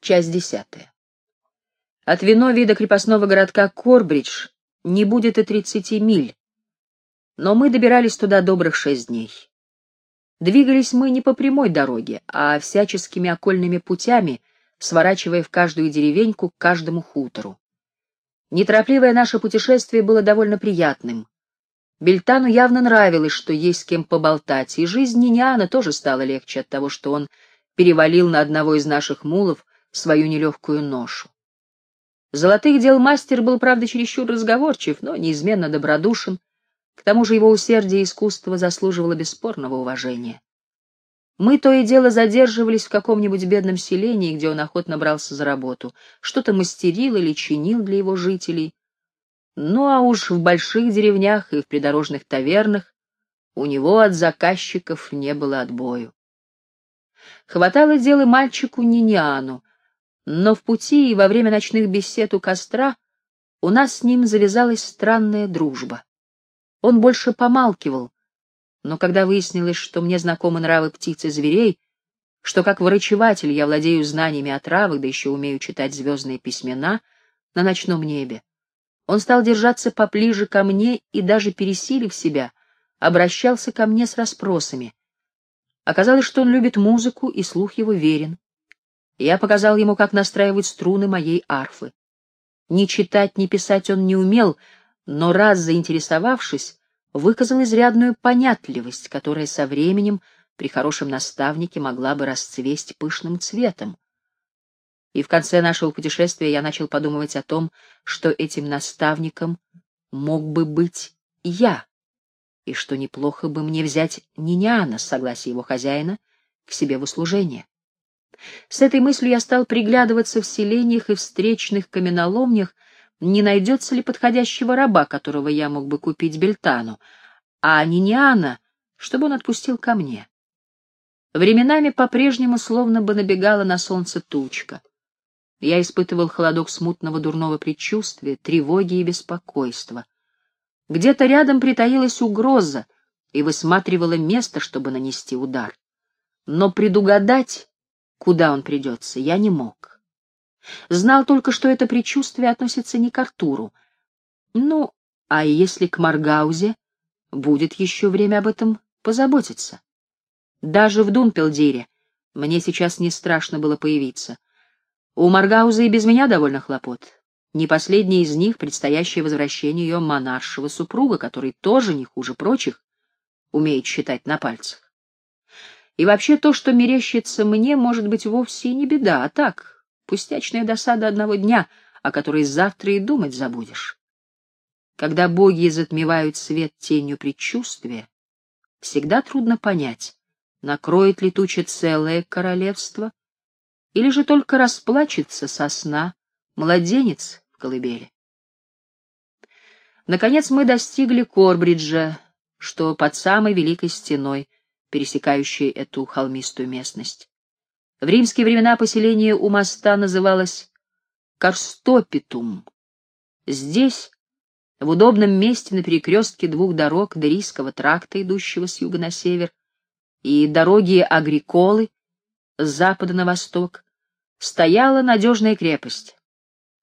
Часть десятая. От Винови до крепостного городка Корбридж не будет и тридцати миль, но мы добирались туда добрых шесть дней. Двигались мы не по прямой дороге, а всяческими окольными путями, сворачивая в каждую деревеньку, к каждому хутору. Неторопливое наше путешествие было довольно приятным. Бельтану явно нравилось, что есть с кем поболтать, и жизнь Ниниана тоже стала легче от того, что он перевалил на одного из наших мулов свою нелегкую ношу. Золотых дел мастер был, правда, чересчур разговорчив, но неизменно добродушен, к тому же его усердие и искусство заслуживало бесспорного уважения. Мы то и дело задерживались в каком-нибудь бедном селении, где он охотно брался за работу, что-то мастерил или чинил для его жителей. Ну а уж в больших деревнях и в придорожных тавернах у него от заказчиков не было отбою. Хватало дела мальчику Ниниану, но в пути и во время ночных бесед у костра у нас с ним завязалась странная дружба. Он больше помалкивал, но когда выяснилось, что мне знакомы нравы птиц и зверей, что как врачеватель я владею знаниями о травах, да еще умею читать звездные письмена на ночном небе, он стал держаться поближе ко мне и, даже пересилив себя, обращался ко мне с расспросами. Оказалось, что он любит музыку, и слух его верен. Я показал ему, как настраивать струны моей арфы. Ни читать, ни писать он не умел, но раз заинтересовавшись, выказал изрядную понятливость, которая со временем при хорошем наставнике могла бы расцвесть пышным цветом. И в конце нашего путешествия я начал подумывать о том, что этим наставником мог бы быть я, и что неплохо бы мне взять Ниняна с согласия его хозяина к себе в услужение. С этой мыслью я стал приглядываться в селениях и встречных каменоломнях, не найдется ли подходящего раба, которого я мог бы купить Бельтану, а Ниниана, чтобы он отпустил ко мне. Временами по-прежнему словно бы набегала на солнце тучка. Я испытывал холодок смутного дурного предчувствия, тревоги и беспокойства. Где-то рядом притаилась угроза и высматривала место, чтобы нанести удар. Но предугадать, куда он придется, я не мог. Знал только, что это предчувствие относится не к Артуру. Ну, а если к Маргаузе, будет еще время об этом позаботиться. Даже в Дунпелдире мне сейчас не страшно было появиться. У Маргауза и без меня довольно хлопот. Не последний из них — предстоящее возвращение ее монаршего супруга, который тоже, не хуже прочих, умеет считать на пальцах. И вообще то, что мерещится мне, может быть вовсе не беда, а так, Пустячная досада одного дня, о которой завтра и думать забудешь. Когда боги затмевают свет тенью предчувствия, всегда трудно понять, накроет ли туча целое королевство, или же только расплачется со сна младенец в колыбели. Наконец мы достигли Корбриджа, что под самой великой стеной, пересекающей эту холмистую местность. В римские времена поселение у моста называлось Карстопитум. Здесь, в удобном месте на перекрестке двух дорог Дерийского тракта, идущего с юга на север, и дороги Агриколы с запада на восток, стояла надежная крепость.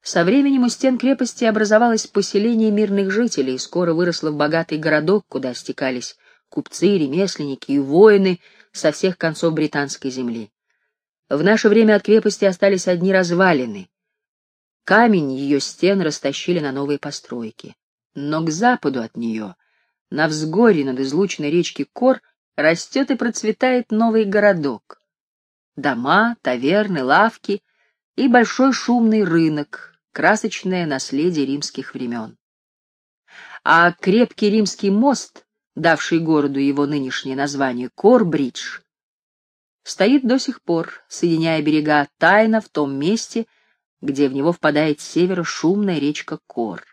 Со временем у стен крепости образовалось поселение мирных жителей, и скоро выросло в богатый городок, куда стекались купцы, ремесленники и воины со всех концов британской земли. В наше время от крепости остались одни развалины. Камень ее стен растащили на новые постройки. Но к западу от нее, на взгорье над излученной речки Кор, растет и процветает новый городок. Дома, таверны, лавки и большой шумный рынок, красочное наследие римских времен. А крепкий римский мост, давший городу его нынешнее название Корбридж, стоит до сих пор, соединяя берега тайно в том месте, где в него впадает с севера шумная речка Кор.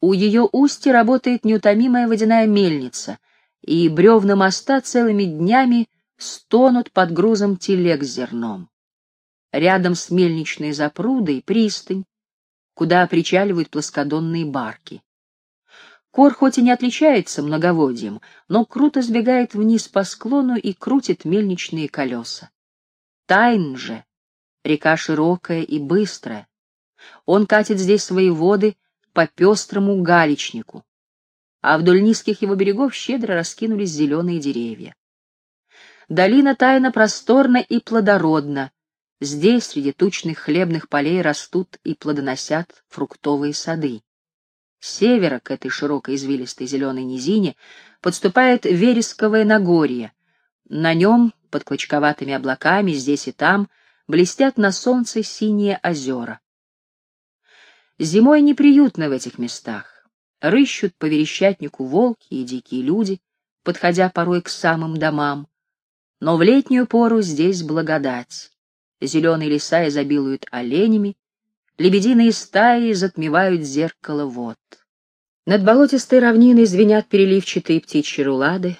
У ее устья работает неутомимая водяная мельница, и бревна моста целыми днями стонут под грузом телег с зерном. Рядом с мельничной запрудой пристань, куда причаливают плоскодонные барки. Кор хоть и не отличается многоводьем, но круто сбегает вниз по склону и крутит мельничные колеса. Тайн же Река широкая и быстрая. Он катит здесь свои воды по пестрому галечнику, а вдоль низких его берегов щедро раскинулись зеленые деревья. Долина тайна просторна и плодородна. Здесь, среди тучных хлебных полей, растут и плодоносят фруктовые сады. Севера к этой широкой извилистой зеленой низине подступает вересковое Нагорье. На нем, под клочковатыми облаками, здесь и там, блестят на солнце синие озера. Зимой неприютно в этих местах. Рыщут по верещатнику волки и дикие люди, подходя порой к самым домам. Но в летнюю пору здесь благодать. Зеленые леса изобилуют оленями, лебединые стаи затмевают зеркало вод. Над болотистой равниной звенят переливчатые птичьи рулады,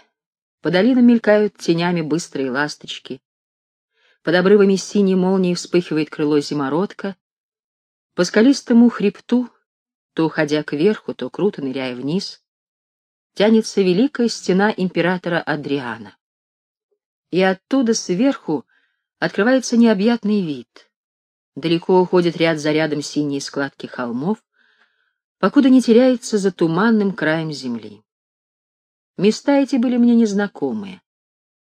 по долинам мелькают тенями быстрые ласточки. Под обрывами синей молнии вспыхивает крыло зимородка. По скалистому хребту, то уходя кверху, то круто ныряя вниз, тянется великая стена императора Адриана. И оттуда сверху открывается необъятный вид. Далеко уходит ряд за рядом синие складки холмов, покуда не теряется за туманным краем земли. Места эти были мне незнакомые.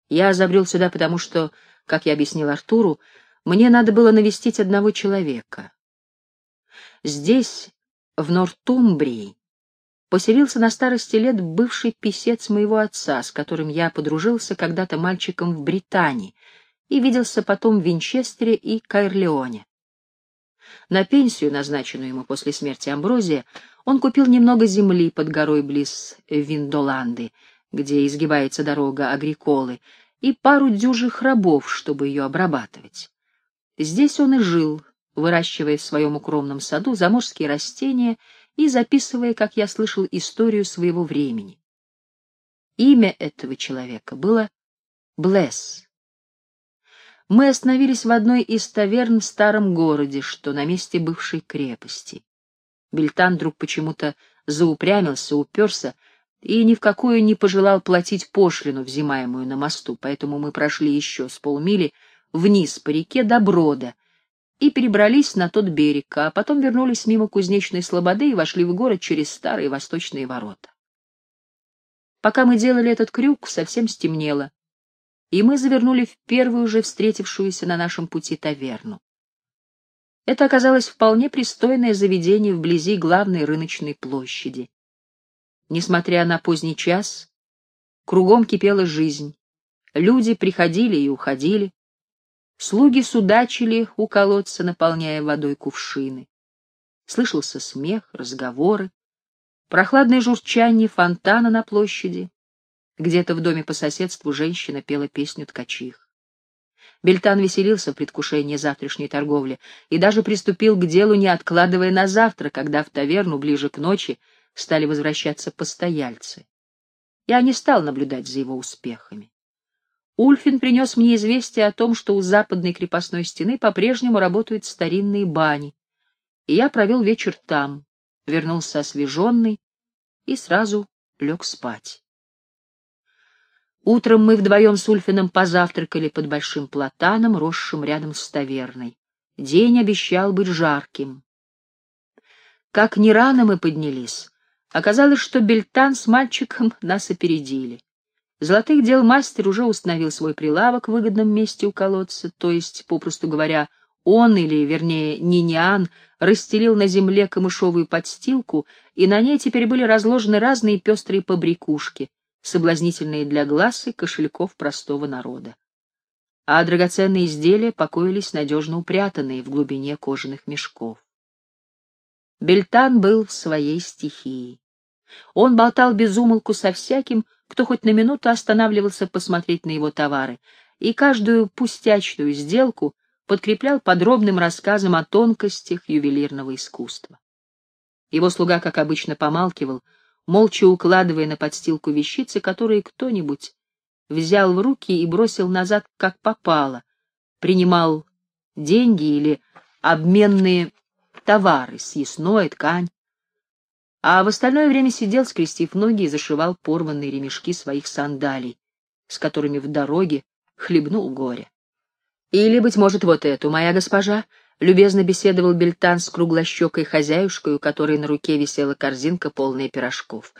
Я забрел сюда потому, что, как я объяснил Артуру, мне надо было навестить одного человека. Здесь, в Нортумбрии, поселился на старости лет бывший писец моего отца, с которым я подружился когда-то мальчиком в Британии и виделся потом в Винчестере и Кайрлеоне. На пенсию, назначенную ему после смерти Амброзия, он купил немного земли под горой близ Виндоланды, где изгибается дорога Агриколы, и пару дюжих рабов, чтобы ее обрабатывать. Здесь он и жил, выращивая в своем укромном саду заморские растения и записывая, как я слышал, историю своего времени. Имя этого человека было Блесс. Мы остановились в одной из таверн в старом городе, что на месте бывшей крепости. Бельтан вдруг почему-то заупрямился, уперся и ни в какую не пожелал платить пошлину, взимаемую на мосту, поэтому мы прошли еще с полмили вниз по реке до Брода и перебрались на тот берег, а потом вернулись мимо кузнечной слободы и вошли в город через старые восточные ворота. Пока мы делали этот крюк, совсем стемнело, и мы завернули в первую же встретившуюся на нашем пути таверну. Это оказалось вполне пристойное заведение вблизи главной рыночной площади. Несмотря на поздний час, кругом кипела жизнь. Люди приходили и уходили. Слуги судачили у колодца, наполняя водой кувшины. Слышался смех, разговоры, прохладное журчание фонтана на площади. Где-то в доме по соседству женщина пела песню ткачих. Бельтан веселился в предвкушении завтрашней торговли и даже приступил к делу, не откладывая на завтра, когда в таверну ближе к ночи стали возвращаться постояльцы. Я не стал наблюдать за его успехами. Ульфин принес мне известие о том, что у западной крепостной стены по-прежнему работают старинные бани, и я провел вечер там, вернулся освеженный и сразу лег спать. Утром мы вдвоем с Ульфином позавтракали под большим платаном, росшим рядом с таверной. День обещал быть жарким. Как ни рано мы поднялись, оказалось, что Бельтан с мальчиком нас опередили. Золотых дел мастер уже установил свой прилавок в выгодном месте у колодца, то есть, попросту говоря, он, или, вернее, Ниниан, расстелил на земле камышовую подстилку, и на ней теперь были разложены разные пестрые побрякушки, соблазнительные для глаз и кошельков простого народа. А драгоценные изделия покоились надежно упрятанные в глубине кожаных мешков. Бельтан был в своей стихии. Он болтал без умолку со всяким, кто хоть на минуту останавливался посмотреть на его товары, и каждую пустячную сделку подкреплял подробным рассказом о тонкостях ювелирного искусства. Его слуга, как обычно, помалкивал, молча укладывая на подстилку вещицы, которые кто-нибудь взял в руки и бросил назад, как попало, принимал деньги или обменные товары, съестное, ткань, а в остальное время сидел, скрестив ноги, и зашивал порванные ремешки своих сандалий, с которыми в дороге хлебнул горе. Или, быть может, вот эту, моя госпожа, — любезно беседовал Бельтан с круглощекой хозяюшкой, у которой на руке висела корзинка, полная пирожков.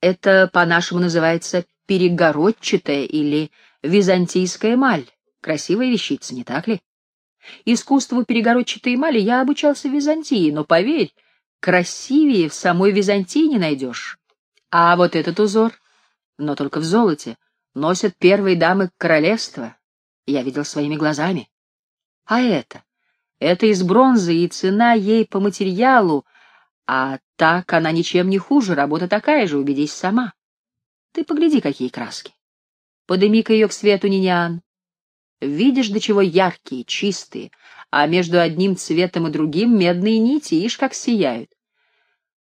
Это, по-нашему, называется перегородчатая или византийская эмаль. Красивая вещица, не так ли? Искусству перегородчатой эмали я обучался в Византии, но, поверь, красивее в самой Византии не найдешь. А вот этот узор, но только в золоте, носят первые дамы королевства. Я видел своими глазами. А это? Это из бронзы, и цена ей по материалу, а так она ничем не хуже, работа такая же, убедись сама. Ты погляди, какие краски. Подыми-ка ее к свету, Нинян. Видишь, до чего яркие, чистые, а между одним цветом и другим медные нити, ишь, как сияют.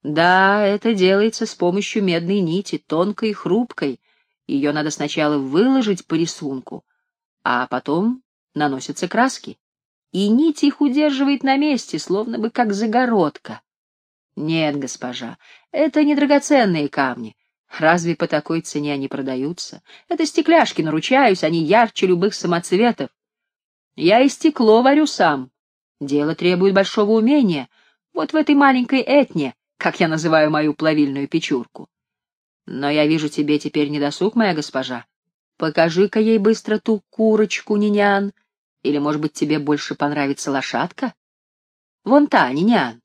Да, это делается с помощью медной нити, тонкой и хрупкой. Ее надо сначала выложить по рисунку, а потом наносятся краски. И нить их удерживает на месте, словно бы как загородка. Нет, госпожа, это не драгоценные камни. Разве по такой цене они продаются? Это стекляшки, наручаюсь, они ярче любых самоцветов. Я и стекло варю сам. Дело требует большого умения. Вот в этой маленькой этне, как я называю мою плавильную печурку. Но я вижу тебе теперь недосуг, моя госпожа. Покажи-ка ей быстро ту курочку, Нинян. Или, может быть, тебе больше понравится лошадка? Вон та, Нинян.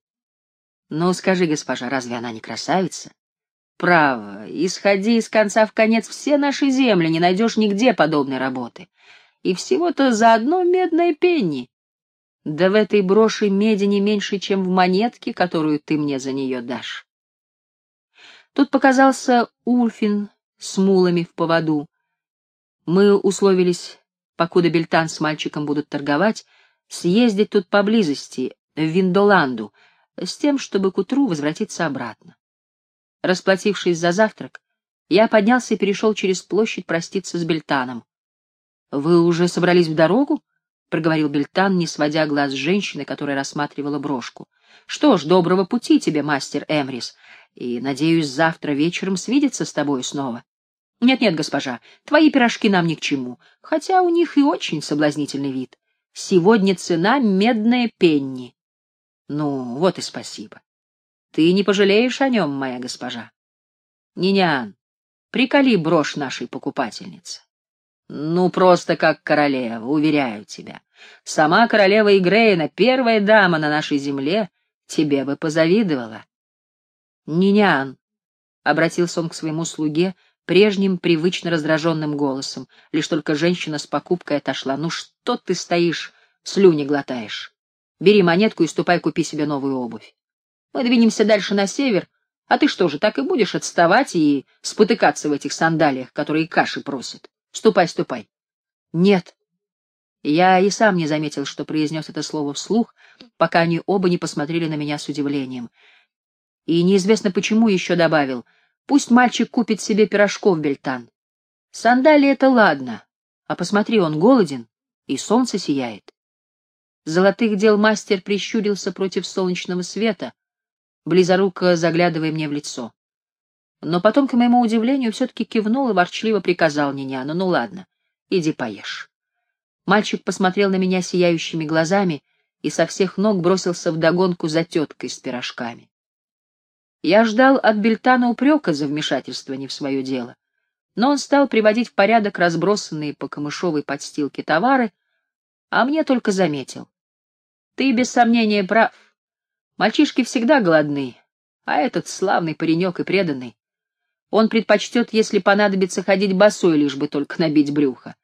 Ну, скажи, госпожа, разве она не красавица? Право, исходи из конца в конец все наши земли, не найдешь нигде подобной работы. И всего-то за одно медное пенни. Да в этой броши меди не меньше, чем в монетке, которую ты мне за нее дашь. Тут показался Ульфин с мулами в поводу. Мы условились, покуда Бельтан с мальчиком будут торговать, съездить тут поблизости, в Виндоланду, с тем, чтобы к утру возвратиться обратно. Расплатившись за завтрак, я поднялся и перешел через площадь проститься с Бельтаном. — Вы уже собрались в дорогу? — проговорил Бельтан, не сводя глаз с женщины, которая рассматривала брошку. — Что ж, доброго пути тебе, мастер Эмрис, и, надеюсь, завтра вечером свидеться с тобой снова. Нет-нет, госпожа, твои пирожки нам ни к чему, хотя у них и очень соблазнительный вид. Сегодня цена медная пенни. Ну, вот и спасибо. Ты не пожалеешь о нем, моя госпожа. Нинян, приколи брошь нашей покупательнице. Ну, просто как королева, уверяю тебя. Сама королева Игрейна, первая дама на нашей земле, тебе бы позавидовала. Нинян, — обратился он к своему слуге прежним привычно раздраженным голосом, лишь только женщина с покупкой отошла. Ну что ты стоишь, слюни глотаешь? Бери монетку и ступай купи себе новую обувь. Мы двинемся дальше на север, а ты что же, так и будешь отставать и спотыкаться в этих сандалиях, которые каши просят? Ступай, ступай. Нет. Я и сам не заметил, что произнес это слово вслух, пока они оба не посмотрели на меня с удивлением. И неизвестно почему еще добавил, пусть мальчик купит себе пирожков, Бельтан. Сандалии — это ладно, а посмотри, он голоден, и солнце сияет. Золотых дел мастер прищурился против солнечного света, близоруко заглядывая мне в лицо. Но потом, к моему удивлению, все-таки кивнул и ворчливо приказал Ниняну, ну ладно, иди поешь. Мальчик посмотрел на меня сияющими глазами и со всех ног бросился вдогонку за теткой с пирожками. Я ждал от Бельтана упрека за вмешательство не в свое дело, но он стал приводить в порядок разбросанные по камышовой подстилке товары, а мне только заметил. Ты без сомнения прав. Мальчишки всегда голодны, а этот славный паренек и преданный. Он предпочтет, если понадобится, ходить босой, лишь бы только набить брюхо.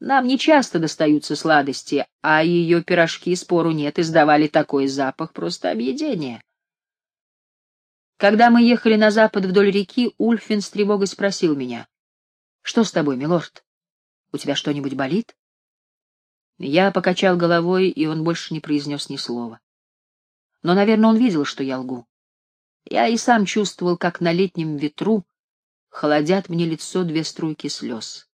Нам не часто достаются сладости, а ее пирожки, спору нет, издавали такой запах, просто объедение. Когда мы ехали на запад вдоль реки, Ульфин с тревогой спросил меня. — Что с тобой, милорд? У тебя что-нибудь болит? Я покачал головой, и он больше не произнес ни слова. Но, наверное, он видел, что я лгу. Я и сам чувствовал, как на летнем ветру холодят мне лицо две струйки слез.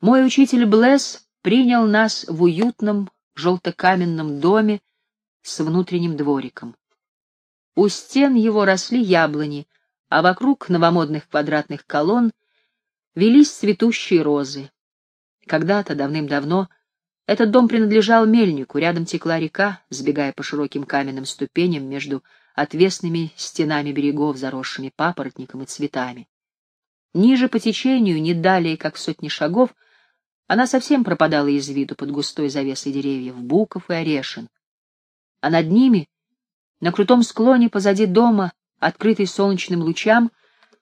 Мой учитель Блесс принял нас в уютном желтокаменном доме с внутренним двориком. У стен его росли яблони, а вокруг новомодных квадратных колонн велись цветущие розы. Когда-то, давным-давно, Этот дом принадлежал мельнику, рядом текла река, сбегая по широким каменным ступеням между отвесными стенами берегов, заросшими папоротником и цветами. Ниже по течению, не далее, как в сотни шагов, она совсем пропадала из виду под густой завесой деревьев, буков и орешин. А над ними, на крутом склоне позади дома, открытый солнечным лучам,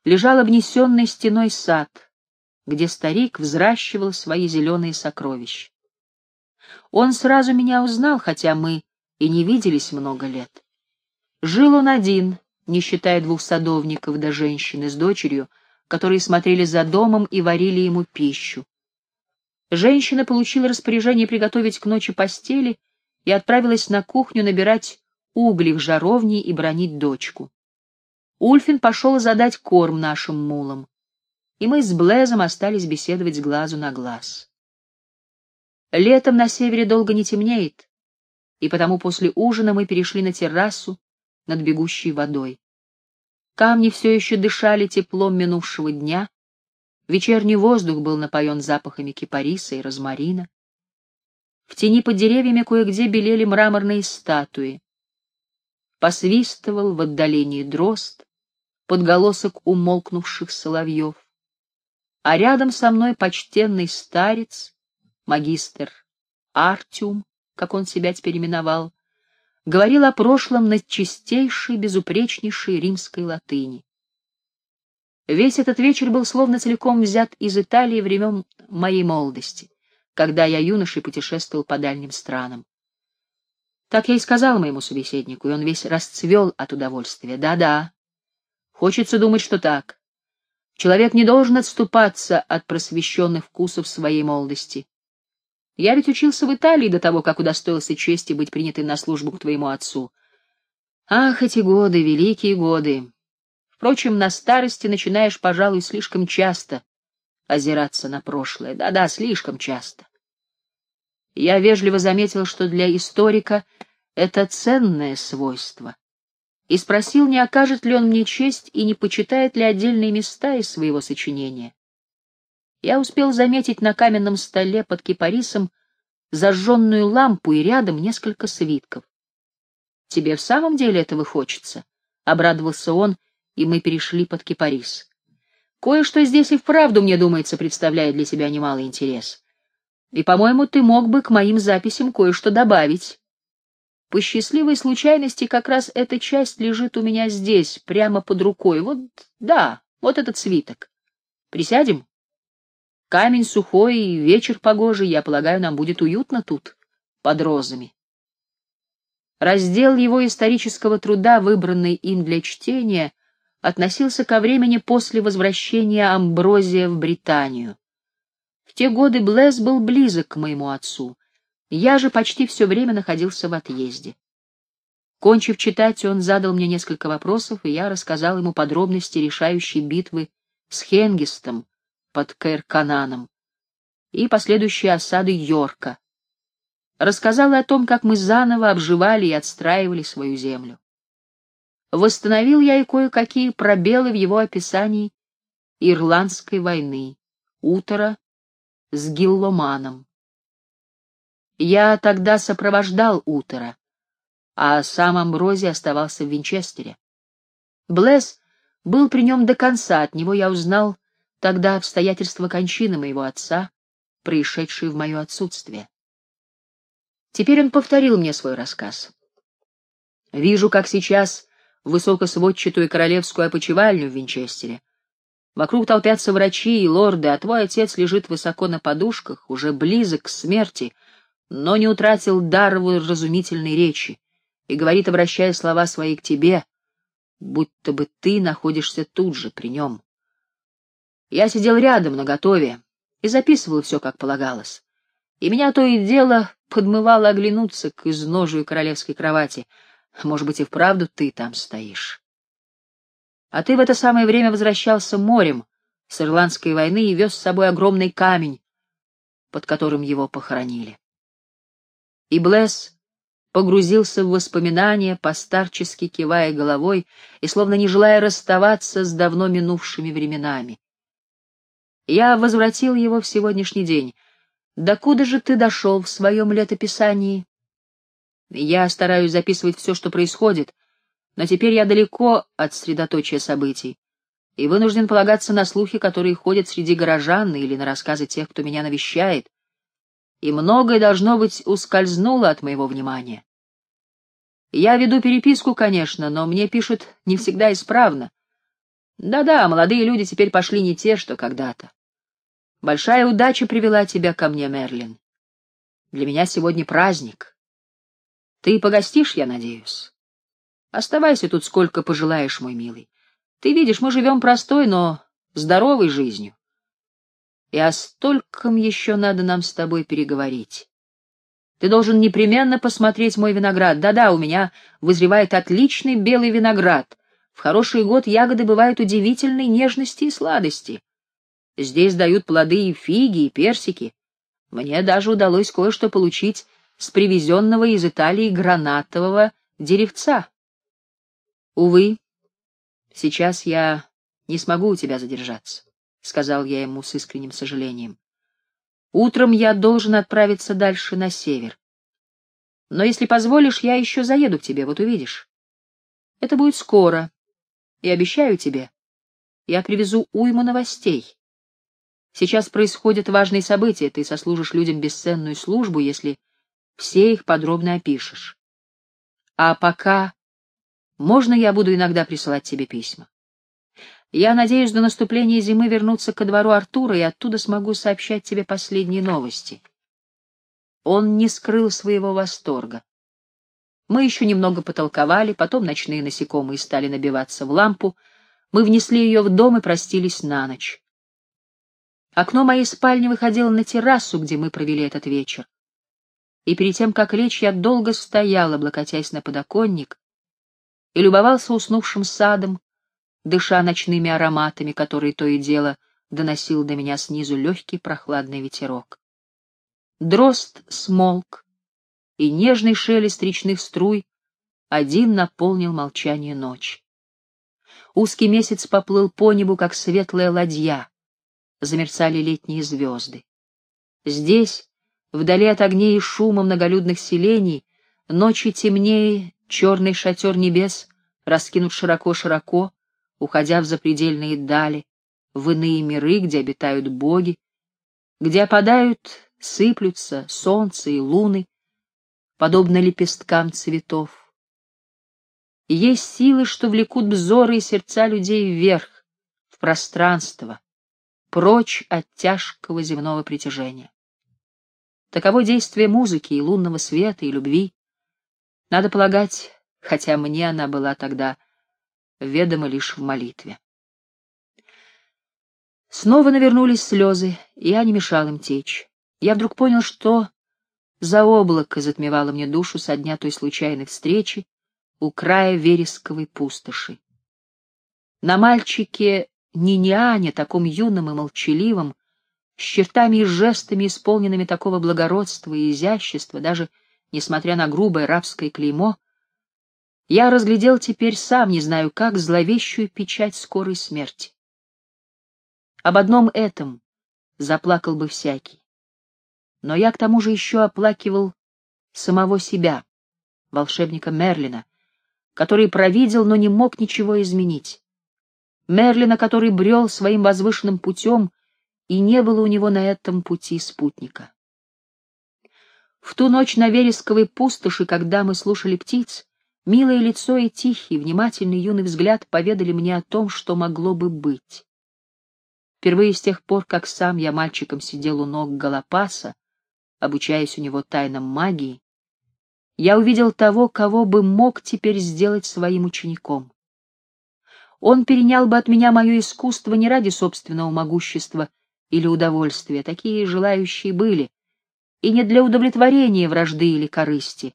лежал обнесенный стеной сад, где старик взращивал свои зеленые сокровища. Он сразу меня узнал, хотя мы и не виделись много лет. Жил он один, не считая двух садовников да женщины с дочерью, которые смотрели за домом и варили ему пищу. Женщина получила распоряжение приготовить к ночи постели и отправилась на кухню набирать угли в жаровне и бронить дочку. Ульфин пошел задать корм нашим мулам, и мы с Блезом остались беседовать с глазу на глаз. Летом на севере долго не темнеет, и потому после ужина мы перешли на террасу над бегущей водой. Камни все еще дышали теплом минувшего дня, вечерний воздух был напоен запахами кипариса и розмарина. В тени под деревьями кое-где белели мраморные статуи. Посвистывал в отдалении дрозд, подголосок умолкнувших соловьев. А рядом со мной почтенный старец, магистр Артиум, как он себя теперь именовал, говорил о прошлом на чистейшей, безупречнейшей римской латыни. Весь этот вечер был словно целиком взят из Италии времен моей молодости, когда я юношей путешествовал по дальним странам. Так я и сказал моему собеседнику, и он весь расцвел от удовольствия. Да-да, хочется думать, что так. Человек не должен отступаться от просвещенных вкусов своей молодости. Я ведь учился в Италии до того, как удостоился чести быть принятым на службу к твоему отцу. Ах, эти годы, великие годы! Впрочем, на старости начинаешь, пожалуй, слишком часто озираться на прошлое. Да-да, слишком часто. Я вежливо заметил, что для историка это ценное свойство, и спросил, не окажет ли он мне честь и не почитает ли отдельные места из своего сочинения я успел заметить на каменном столе под кипарисом зажженную лампу и рядом несколько свитков. «Тебе в самом деле этого хочется?» — обрадовался он, и мы перешли под кипарис. «Кое-что здесь и вправду, мне думается, представляет для тебя немалый интерес. И, по-моему, ты мог бы к моим записям кое-что добавить. По счастливой случайности как раз эта часть лежит у меня здесь, прямо под рукой. Вот, да, вот этот свиток. Присядем?» Камень сухой и вечер погожий, я полагаю, нам будет уютно тут, под розами. Раздел его исторического труда, выбранный им для чтения, относился ко времени после возвращения Амброзия в Британию. Те годы Блэс был близок к моему отцу, я же почти все время находился в отъезде. Кончив читать, он задал мне несколько вопросов, и я рассказал ему подробности решающей битвы с Хенгистом, под Кэр-Кананом и последующие осады Йорка. Рассказала о том, как мы заново обживали и отстраивали свою землю. Восстановил я и кое-какие пробелы в его описании Ирландской войны, утро с Гилломаном. Я тогда сопровождал утро, а сам Амбрози оставался в Винчестере. Блесс был при нем до конца, от него я узнал Тогда обстоятельства кончины моего отца, происшедшие в мое отсутствие. Теперь он повторил мне свой рассказ. Вижу, как сейчас высокосводчатую королевскую опочивальню в Винчестере. Вокруг толпятся врачи и лорды, а твой отец лежит высоко на подушках, уже близок к смерти, но не утратил дар разумительной речи и говорит, обращая слова свои к тебе, будто бы ты находишься тут же при нем. Я сидел рядом, наготове, и записывал все, как полагалось. И меня то и дело подмывало оглянуться к изножию королевской кровати. Может быть, и вправду ты там стоишь. А ты в это самое время возвращался морем с Ирландской войны и вез с собой огромный камень, под которым его похоронили. И Блесс погрузился в воспоминания, постарчески кивая головой и словно не желая расставаться с давно минувшими временами. Я возвратил его в сегодняшний день, Докуда же ты дошел в своем летописании? Я стараюсь записывать все, что происходит, но теперь я далеко от средоточия событий и вынужден полагаться на слухи, которые ходят среди горожан или на рассказы тех, кто меня навещает, и многое, должно быть, ускользнуло от моего внимания. Я веду переписку, конечно, но мне пишут не всегда исправно. Да-да, молодые люди теперь пошли не те, что когда-то. Большая удача привела тебя ко мне, Мерлин. Для меня сегодня праздник. Ты погостишь, я надеюсь. Оставайся тут сколько пожелаешь, мой милый. Ты видишь, мы живем простой, но здоровой жизнью. И о стольком еще надо нам с тобой переговорить. Ты должен непременно посмотреть мой виноград. Да-да, у меня вызревает отличный белый виноград. В хороший год ягоды бывают удивительной нежности и сладости. Здесь дают плоды и фиги, и персики. Мне даже удалось кое-что получить с привезенного из Италии гранатового деревца. Увы, сейчас я не смогу у тебя задержаться, — сказал я ему с искренним сожалением. Утром я должен отправиться дальше на север. Но если позволишь, я еще заеду к тебе, вот увидишь. Это будет скоро. И обещаю тебе, я привезу уйму новостей. Сейчас происходят важные события, ты сослужишь людям бесценную службу, если все их подробно опишешь. А пока можно я буду иногда присылать тебе письма? Я надеюсь до наступления зимы вернуться ко двору Артура и оттуда смогу сообщать тебе последние новости. Он не скрыл своего восторга. Мы еще немного потолковали, потом ночные насекомые стали набиваться в лампу, мы внесли ее в дом и простились на ночь. Окно моей спальни выходило на террасу, где мы провели этот вечер. И перед тем, как лечь, я долго стоял, облокотясь на подоконник, и любовался уснувшим садом, дыша ночными ароматами, которые то и дело доносил до меня снизу легкий прохладный ветерок. Дрозд смолк, и нежный шелест речных струй один наполнил молчание ночи. Узкий месяц поплыл по небу, как светлая ладья, замерцали летние звезды. Здесь, вдали от огней и шума многолюдных селений, ночи темнее, черный шатер небес раскинут широко-широко, уходя в запредельные дали, в иные миры, где обитают боги, где опадают, сыплются солнце и луны, подобно лепесткам цветов. Есть силы, что влекут взоры и сердца людей вверх, в пространство, прочь от тяжкого земного притяжения. Таково действие музыки и лунного света и любви. Надо полагать, хотя мне она была тогда ведома лишь в молитве. Снова навернулись слезы, и я не мешал им течь. Я вдруг понял, что за облако затмевало мне душу со дня той случайной встречи у края вересковой пустоши. На мальчике Ниниане, таком юном и молчаливом, с чертами и жестами, исполненными такого благородства и изящества, даже несмотря на грубое рабское клеймо, я разглядел теперь сам, не знаю как, зловещую печать скорой смерти. Об одном этом заплакал бы всякий. Но я к тому же еще оплакивал самого себя, волшебника Мерлина, который провидел, но не мог ничего изменить. Мерлина, который брел своим возвышенным путем, и не было у него на этом пути спутника. В ту ночь на вересковой пустоши, когда мы слушали птиц, милое лицо и тихий, внимательный юный взгляд поведали мне о том, что могло бы быть. Впервые с тех пор, как сам я мальчиком сидел у ног Галапаса, обучаясь у него тайнам магии, я увидел того, кого бы мог теперь сделать своим учеником. Он перенял бы от меня мое искусство не ради собственного могущества или удовольствия, такие желающие были, и не для удовлетворения вражды или корысти,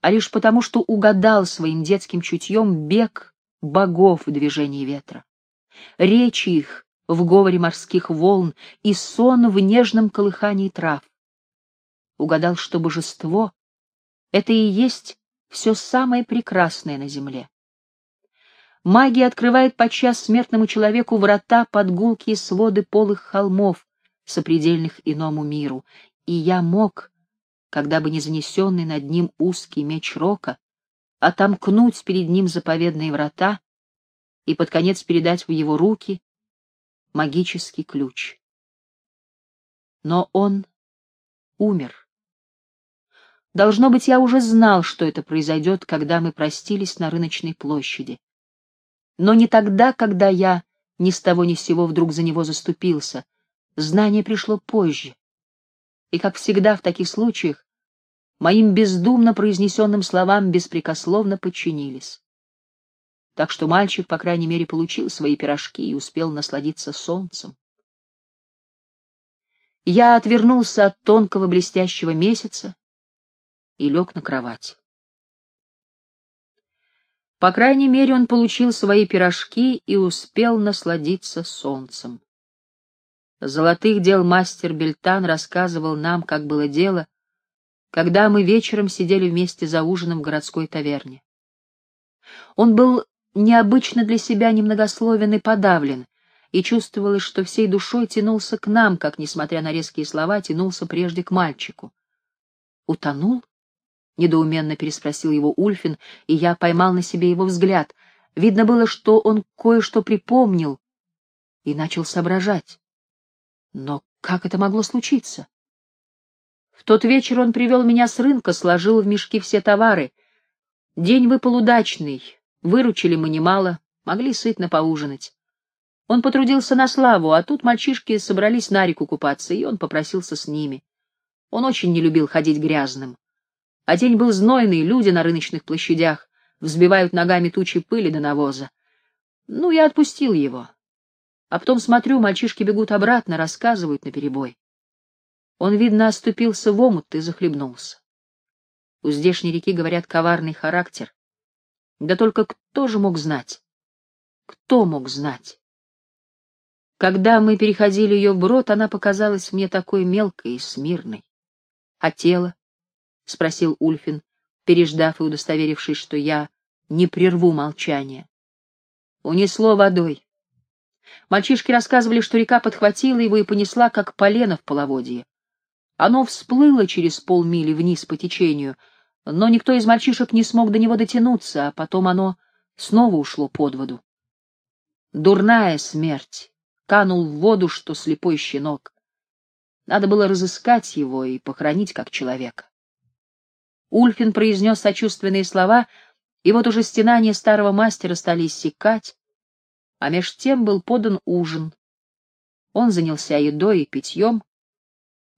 а лишь потому, что угадал своим детским чутьем бег богов в движении ветра, речи их в говоре морских волн и сон в нежном колыхании трав. Угадал, что божество — это и есть все самое прекрасное на земле Магия открывает подчас смертному человеку врата под гулкие своды полых холмов, сопредельных иному миру, И я мог, когда бы не занесенный над ним узкий меч рока, отомкнуть перед ним заповедные врата и под конец передать в его руки магический ключ. Но он умер. Должно быть, я уже знал, что это произойдет, когда мы простились на рыночной площади. Но не тогда, когда я ни с того ни с сего вдруг за него заступился. Знание пришло позже. И, как всегда в таких случаях, моим бездумно произнесенным словам беспрекословно подчинились. Так что мальчик, по крайней мере, получил свои пирожки и успел насладиться солнцем. Я отвернулся от тонкого блестящего месяца и лег на кровать. По крайней мере, он получил свои пирожки и успел насладиться солнцем. Золотых дел мастер Бельтан рассказывал нам, как было дело, когда мы вечером сидели вместе за ужином в городской таверне. Он был необычно для себя немногословен и подавлен, и чувствовалось, что всей душой тянулся к нам, как, несмотря на резкие слова, тянулся прежде к мальчику. Утонул? недоуменно переспросил его Ульфин, и я поймал на себе его взгляд. Видно было, что он кое-что припомнил и начал соображать. Но как это могло случиться? В тот вечер он привел меня с рынка, сложил в мешки все товары. День выпал удачный, выручили мы немало, могли сытно поужинать. Он потрудился на славу, а тут мальчишки собрались на реку купаться, и он попросился с ними. Он очень не любил ходить грязным. А день был знойный, люди на рыночных площадях взбивают ногами тучи пыли до навоза. Ну, я отпустил его. А потом смотрю, мальчишки бегут обратно, рассказывают наперебой. Он, видно, оступился в омут и захлебнулся. У здешней реки, говорят, коварный характер. Да только кто же мог знать? Кто мог знать? Когда мы переходили ее вброд, она показалась мне такой мелкой и смирной. А тело? — спросил Ульфин, переждав и удостоверившись, что я не прерву молчание. Унесло водой. Мальчишки рассказывали, что река подхватила его и понесла, как полено в половодье. Оно всплыло через полмили вниз по течению, но никто из мальчишек не смог до него дотянуться, а потом оно снова ушло под воду. Дурная смерть. Канул в воду, что слепой щенок. Надо было разыскать его и похоронить как человека. Ульфин произнес сочувственные слова, и вот уже стенания старого мастера стали иссякать, а меж тем был подан ужин. Он занялся едой и питьем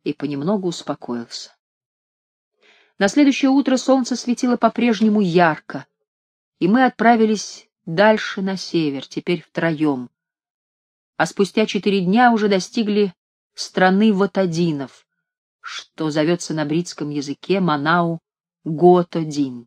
и понемногу успокоился. На следующее утро солнце светило по-прежнему ярко, и мы отправились дальше на север, теперь втроем. А спустя четыре дня уже достигли страны Ватадинов, что зовется на бритском языке Манау Готодин.